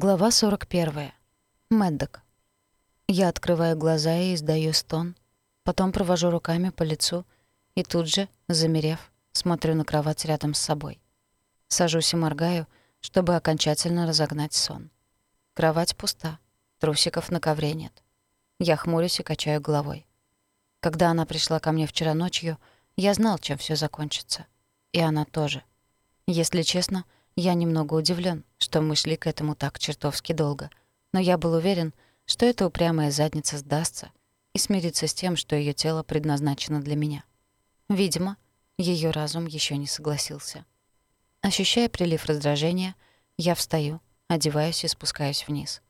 Глава 41. Мэддок. Я открываю глаза и издаю стон, потом провожу руками по лицу и тут же, замерев, смотрю на кровать рядом с собой. Сажусь и моргаю, чтобы окончательно разогнать сон. Кровать пуста, трусиков на ковре нет. Я хмурюсь и качаю головой. Когда она пришла ко мне вчера ночью, я знал, чем все закончится. И она тоже. Если честно, я немного удивлен, что мы шли к этому так чертовски долго. Но я был уверен, что эта упрямая задница сдастся и смирится с тем, что ее тело предназначено для меня. Видимо, ее разум еще не согласился. Ощущая прилив раздражения, я встаю, одеваюсь и спускаюсь вниз.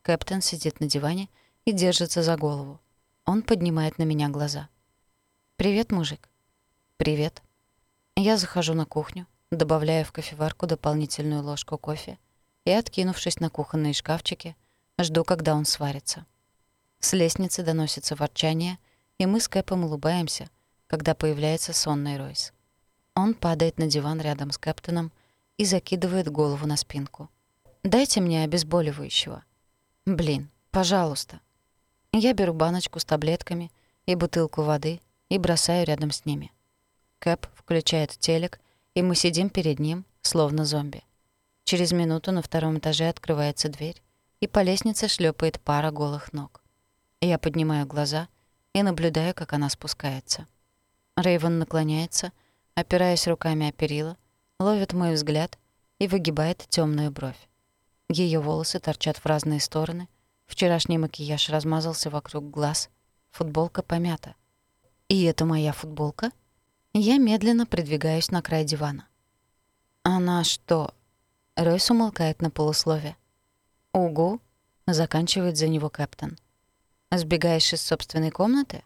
Кэптен сидит на диване и держится за голову. Он поднимает на меня глаза. «Привет, мужик». «Привет». Я захожу на кухню, добавляя в кофеварку дополнительную ложку кофе и, откинувшись на кухонные шкафчики, жду, когда он сварится. С лестницы доносится ворчание, и мы с Кэпом улыбаемся, когда появляется сонный Ройс. Он падает на диван рядом с Кэптоном и закидывает голову на спинку. «Дайте мне обезболивающего». «Блин, пожалуйста». Я беру баночку с таблетками и бутылку воды и бросаю рядом с ними. Кэп включает телек и мы сидим перед ним, словно зомби. Через минуту на втором этаже открывается дверь, и по лестнице шлепает пара голых ног. Я поднимаю глаза и наблюдаю, как она спускается. Рейвен наклоняется, опираясь руками о перила, ловит мой взгляд и выгибает темную бровь. Ее волосы торчат в разные стороны, вчерашний макияж размазался вокруг глаз, футболка помята. «И это моя футболка?» Я медленно придвигаюсь на край дивана. «Она что?» Ройс умолкает на полуслове. «Угу», — заканчивает за него Кэптон. «Сбегаешь из собственной комнаты?»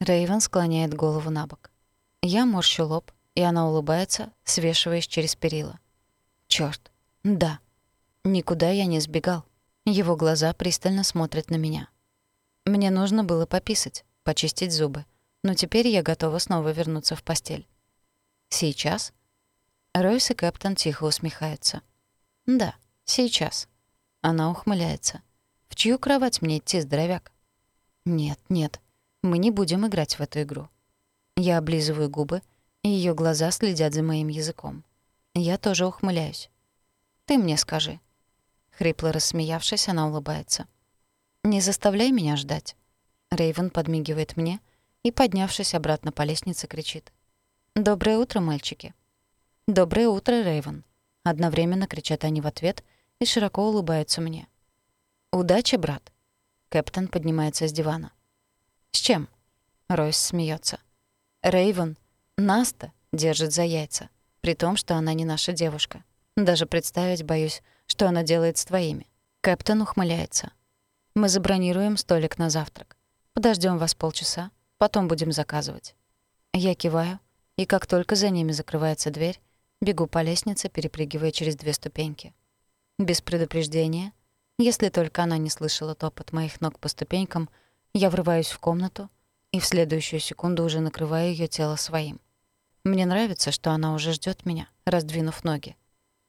Рэйвен склоняет голову на бок. Я морщу лоб, и она улыбается, свешиваясь через перила. «Чёрт, да. Никуда я не сбегал». Его глаза пристально смотрят на меня. Мне нужно было пописать, почистить зубы но теперь я готова снова вернуться в постель. Сейчас? Ройс и Кэптон тихо усмехаются. Да, сейчас. Она ухмыляется. В чью кровать мне идти, здоровяк? Нет, нет, мы не будем играть в эту игру. Я облизываю губы, и её глаза следят за моим языком. Я тоже ухмыляюсь. Ты мне скажи. Хрипло рассмеявшись, она улыбается. «Не заставляй меня ждать». Рейвен подмигивает мне — и, поднявшись обратно по лестнице, кричит. «Доброе утро, мальчики!» «Доброе утро, Рэйвен!» Одновременно кричат они в ответ и широко улыбаются мне. «Удачи, брат!» Кэптон поднимается с дивана. «С чем?» Ройс смеется. Рейвен, Наста держит за яйца, при том, что она не наша девушка. Даже представить боюсь, что она делает с твоими. Кэптон ухмыляется. Мы забронируем столик на завтрак. Подождем вас полчаса, Потом будем заказывать». Я киваю, и как только за ними закрывается дверь, бегу по лестнице, перепрыгивая через две ступеньки. Без предупреждения, если только она не слышала топот моих ног по ступенькам, я врываюсь в комнату и в следующую секунду уже накрываю ее тело своим. Мне нравится, что она уже ждет меня, раздвинув ноги.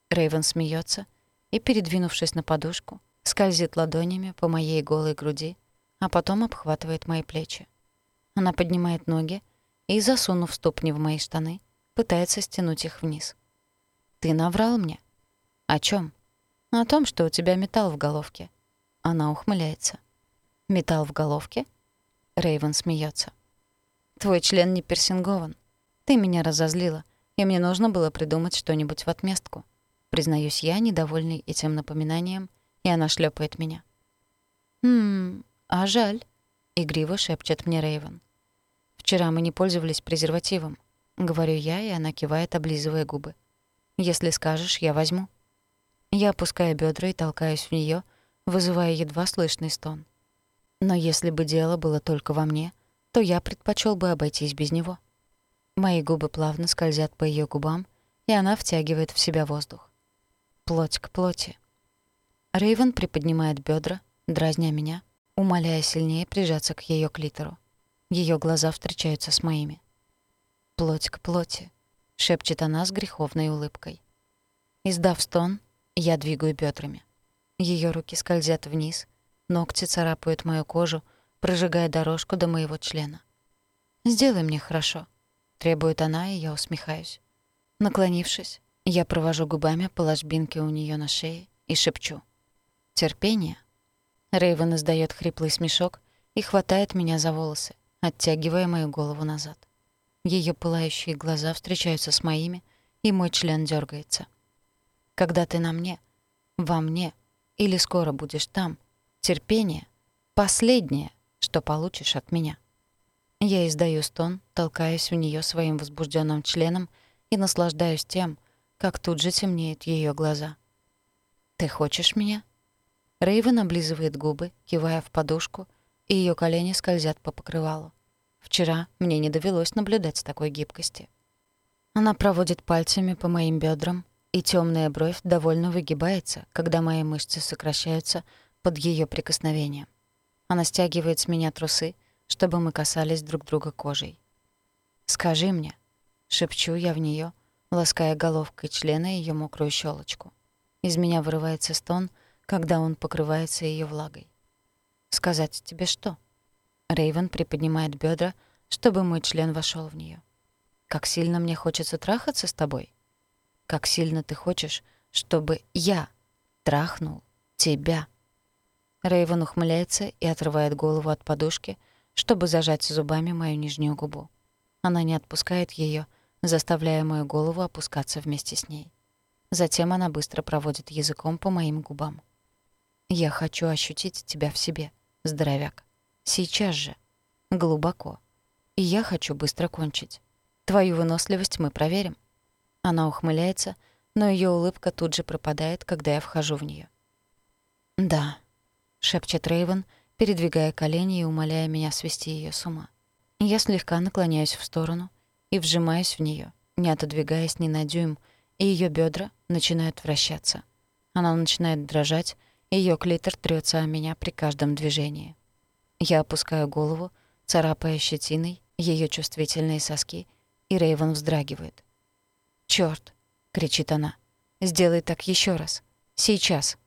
Рейвен смеется и, передвинувшись на подушку, скользит ладонями по моей голой груди, а потом обхватывает мои плечи. Она поднимает ноги и, засунув ступни в мои штаны, пытается стянуть их вниз. «Ты наврал мне?» «О чем? «О том, что у тебя металл в головке». Она ухмыляется. «Металл в головке?» Рейвен смеется. «Твой член не персингован. Ты меня разозлила, и мне нужно было придумать что-нибудь в отместку». Признаюсь я, недовольный этим напоминанием, и она шлепает меня. «Хм, а жаль», — игриво шепчет мне Рейвен. «Вчера мы не пользовались презервативом», — говорю я, и она кивает, облизывая губы. «Если скажешь, я возьму». Я опускаю бедра и толкаюсь в нее, вызывая едва слышный стон. Но если бы дело было только во мне, то я предпочел бы обойтись без него. Мои губы плавно скользят по ее губам, и она втягивает в себя воздух. Плоть к плоти. Рейвен приподнимает бедра, дразня меня, умоляя сильнее прижаться к ее клитору. Ее глаза встречаются с моими. «Плоть к плоти», — шепчет она с греховной улыбкой. Издав стон, я двигаю бедрами. Ее руки скользят вниз, ногти царапают мою кожу, прожигая дорожку до моего члена. «Сделай мне хорошо», — требует она, и я усмехаюсь. Наклонившись, я провожу губами по ложбинке у нее на шее и шепчу. «Терпение». Рейвен издает хриплый смешок и хватает меня за волосы, оттягивая мою голову назад. Ее пылающие глаза встречаются с моими, и мой член дергается. «Когда ты на мне, во мне или скоро будешь там, терпение — последнее, что получишь от меня». Я издаю стон, толкаюсь в нее своим возбужденным членом и наслаждаюсь тем, как тут же темнеют ее глаза. «Ты хочешь меня?» Рейвен облизывает губы, кивая в подушку, и ее колени скользят по покрывалу. Вчера мне не довелось наблюдать такой гибкости. Она проводит пальцами по моим бедрам, и темная бровь довольно выгибается, когда мои мышцы сокращаются под ее прикосновением. Она стягивает с меня трусы, чтобы мы касались друг друга кожей. «Скажи мне», — шепчу я в нее, лаская головкой члена ее мокрую щелочку. Из меня вырывается стон, когда он покрывается ее влагой. «Сказать тебе что?» Рейвен приподнимает бедра, чтобы мой член вошел в нее. «Как сильно мне хочется трахаться с тобой? Как сильно ты хочешь, чтобы я трахнул тебя?» Рейвен ухмыляется и отрывает голову от подушки, чтобы зажать зубами мою нижнюю губу. Она не отпускает ее, заставляя мою голову опускаться вместе с ней. Затем она быстро проводит языком по моим губам. «Я хочу ощутить тебя в себе, здоровяк. Сейчас же. Глубоко. И я хочу быстро кончить. Твою выносливость мы проверим». Она ухмыляется, но ее улыбка тут же пропадает, когда я вхожу в нее. «Да», — шепчет Рейвен, передвигая колени и умоляя меня свести ее с ума. Я слегка наклоняюсь в сторону и вжимаюсь в нее, не отодвигаясь ни на дюйм, и ее бедра начинают вращаться. Она начинает дрожать, ее клитор трется о меня при каждом движении. Я опускаю голову, царапая щетиной ее чувствительные соски, и Рейвен вздрагивает. «Чёрт!» — кричит она. «Сделай так еще раз. Сейчас!»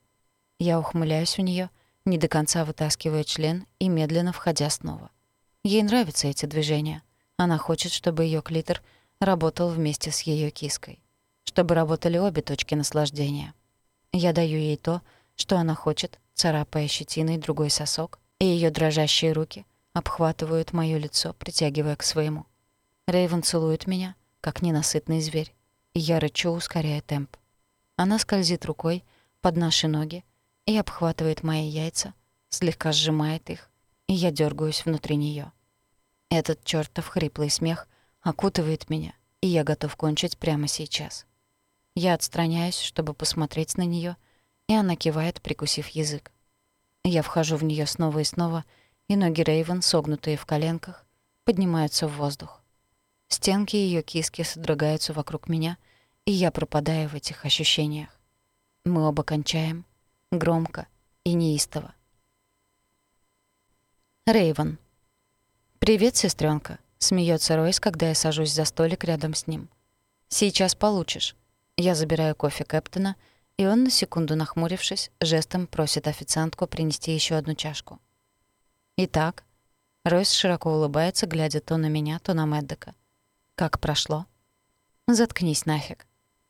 Я ухмыляюсь у нее не до конца вытаскивая член и медленно входя снова. Ей нравятся эти движения. Она хочет, чтобы ее клитор работал вместе с ее киской. Чтобы работали обе точки наслаждения. Я даю ей то, что она хочет, царапая щетиной другой сосок, и ее дрожащие руки обхватывают моё лицо, притягивая к своему. Рейвен целует меня, как ненасытный зверь, и я рычу, ускоряя темп. Она скользит рукой под наши ноги, и обхватывает мои яйца, слегка сжимает их, и я дергаюсь внутри нее. Этот чертов хриплый смех окутывает меня, и я готов кончить прямо сейчас. Я отстраняюсь, чтобы посмотреть на нее, и она кивает, прикусив язык. Я вхожу в нее снова и снова, и ноги Рейвен, согнутые в коленках, поднимаются в воздух. Стенки ее киски содрогаются вокруг меня, и я пропадаю в этих ощущениях. Мы оба кончаем, громко и неистово. Рейвен. «Привет, сестренка, смеется Ройс, когда я сажусь за столик рядом с ним. «Сейчас получишь». Я забираю кофе Кэптона, и он, на секунду нахмурившись, жестом просит официантку принести еще одну чашку. «Итак?» Ройс широко улыбается, глядя то на меня, то на Мэддека. «Как прошло?» «Заткнись нафиг».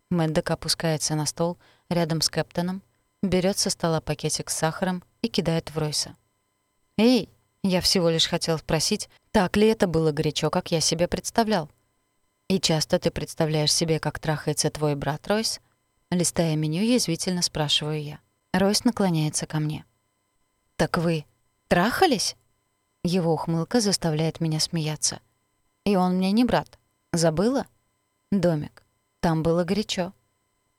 Мэддек опускается на стол рядом с Кэптоном, берет со стола пакетик с сахаром и кидает в Ройса. «Эй, я всего лишь хотел спросить, так ли это было горячо, как я себе представлял?» «И часто ты представляешь себе, как трахается твой брат Ройс?» Листая меню, язвительно спрашиваю я. Ройс наклоняется ко мне. «Так вы трахались?» Его ухмылка заставляет меня смеяться. «И он мне не брат. Забыла?» «Домик. Там было горячо».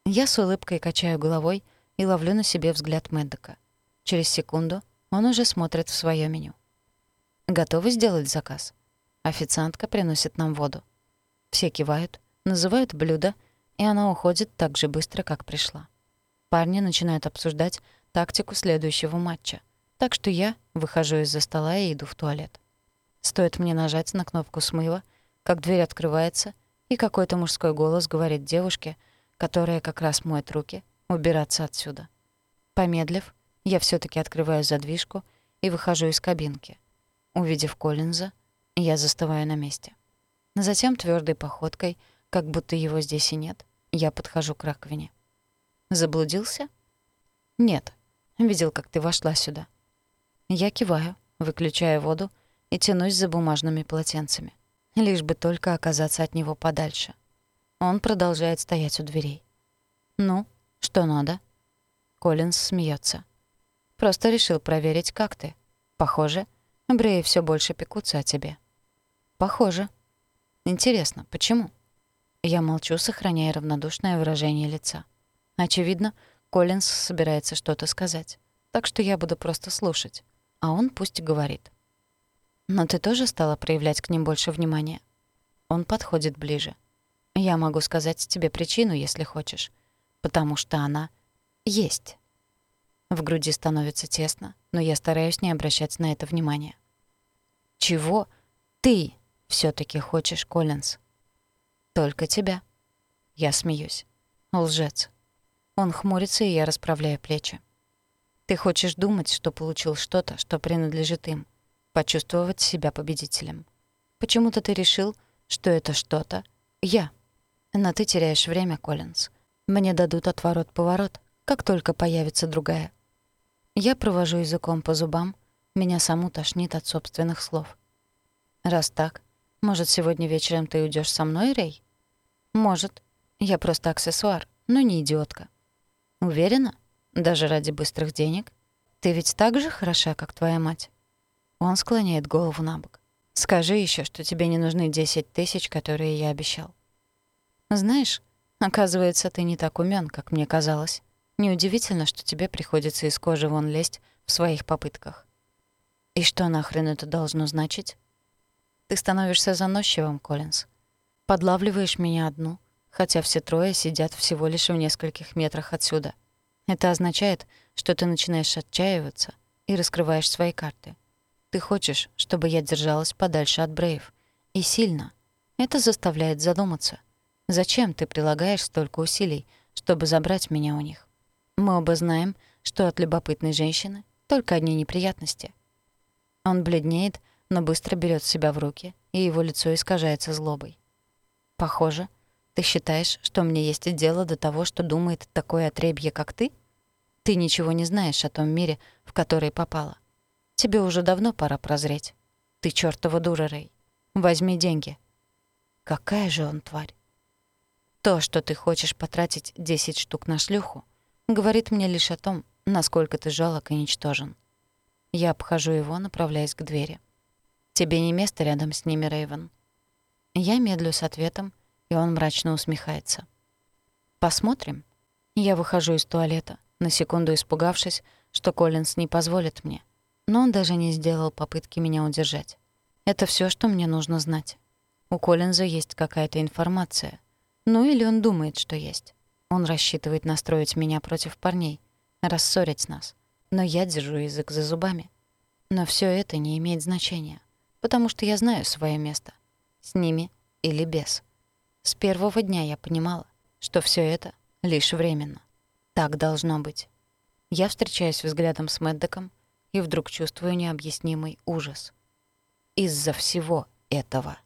Я с улыбкой качаю головой, и ловлю на себе взгляд Мэддока. Через секунду он уже смотрит в своё меню. «Готовы сделать заказ?» Официантка приносит нам воду. Все кивают, называют блюдо, и она уходит так же быстро, как пришла. Парни начинают обсуждать тактику следующего матча, так что я выхожу из-за стола и иду в туалет. Стоит мне нажать на кнопку смыва, как дверь открывается, и какой-то мужской голос говорит девушке, которая как раз моет руки, убираться отсюда. Помедлив, я все таки открываю задвижку и выхожу из кабинки. Увидев Коллинза, я застываю на месте. Затем твердой походкой, как будто его здесь и нет, я подхожу к раковине. «Заблудился?» «Нет. Видел, как ты вошла сюда». Я киваю, выключаю воду и тянусь за бумажными полотенцами. Лишь бы только оказаться от него подальше. Он продолжает стоять у дверей. «Ну, что надо?» Коллинз смеется. «Просто решил проверить, как ты. Похоже, Бреи все больше пекутся о тебе». «Похоже. Интересно, почему?» Я молчу, сохраняя равнодушное выражение лица. Очевидно, Коллинз собирается что-то сказать. Так что я буду просто слушать. А он пусть говорит. «Но ты тоже стала проявлять к ним больше внимания?» Он подходит ближе. «Я могу сказать тебе причину, если хочешь. Потому что она есть». В груди становится тесно, но я стараюсь не обращать на это внимания. «Чего ты все таки хочешь, Коллинз?» «Только тебя». Я смеюсь. Лжец. Он хмурится, и я расправляю плечи. «Ты хочешь думать, что получил что-то, что принадлежит им, почувствовать себя победителем. Почему-то ты решил, что это что-то — я. Но ты теряешь время, Коллинз. Мне дадут отворот-поворот, как только появится другая. Я провожу языком по зубам, меня саму тошнит от собственных слов. Раз так, может, сегодня вечером ты уйдешь со мной, Рэй? Может. Я просто аксессуар, но не идиотка. Уверена? Даже ради быстрых денег? Ты ведь так же хороша, как твоя мать? Он склоняет голову на бок. Скажи еще, что тебе не нужны 10 тысяч, которые я обещал. Знаешь, оказывается, ты не так умен, как мне казалось. Неудивительно, что тебе приходится из кожи вон лезть в своих попытках. И что нахрен это должно значить? Ты становишься заносчивым, Коллинз. Подлавливаешь меня одну, хотя все трое сидят всего лишь в нескольких метрах отсюда. Это означает, что ты начинаешь отчаиваться и раскрываешь свои карты. Ты хочешь, чтобы я держалась подальше от Брейв. И сильно. Это заставляет задуматься. Зачем ты прилагаешь столько усилий, чтобы забрать меня у них? Мы оба знаем, что от любопытной женщины только одни неприятности. Он бледнеет, но быстро берет себя в руки, и его лицо искажается злобой. Похоже, ты считаешь, что мне есть дело до того, что думает такое отребье, как ты? Ты ничего не знаешь о том мире, в который попала. Тебе уже давно пора прозреть. Ты чёртова дура, Рэй. Возьми деньги. Какая же он тварь. То, что ты хочешь потратить 10 штук на шлюху, говорит мне лишь о том, насколько ты жалок и ничтожен. Я обхожу его, направляясь к двери. Тебе не место рядом с ними, Рейвен. Я медлю с ответом, и он мрачно усмехается. Посмотрим. Я выхожу из туалета, на секунду испугавшись, что Коллинз не позволит мне. Но он даже не сделал попытки меня удержать. Это всё, что мне нужно знать. У Коллинза есть какая-то информация. Ну или он думает, что есть. Он рассчитывает настроить меня против парней, рассорить нас. Но я держу язык за зубами. Но всё это не имеет значения, потому что я знаю своё место. С ними или без. С первого дня я понимала, что всё это лишь временно. Так должно быть. Я встречаюсь взглядом с Мэддоком и вдруг чувствую необъяснимый ужас. Из-за всего этого.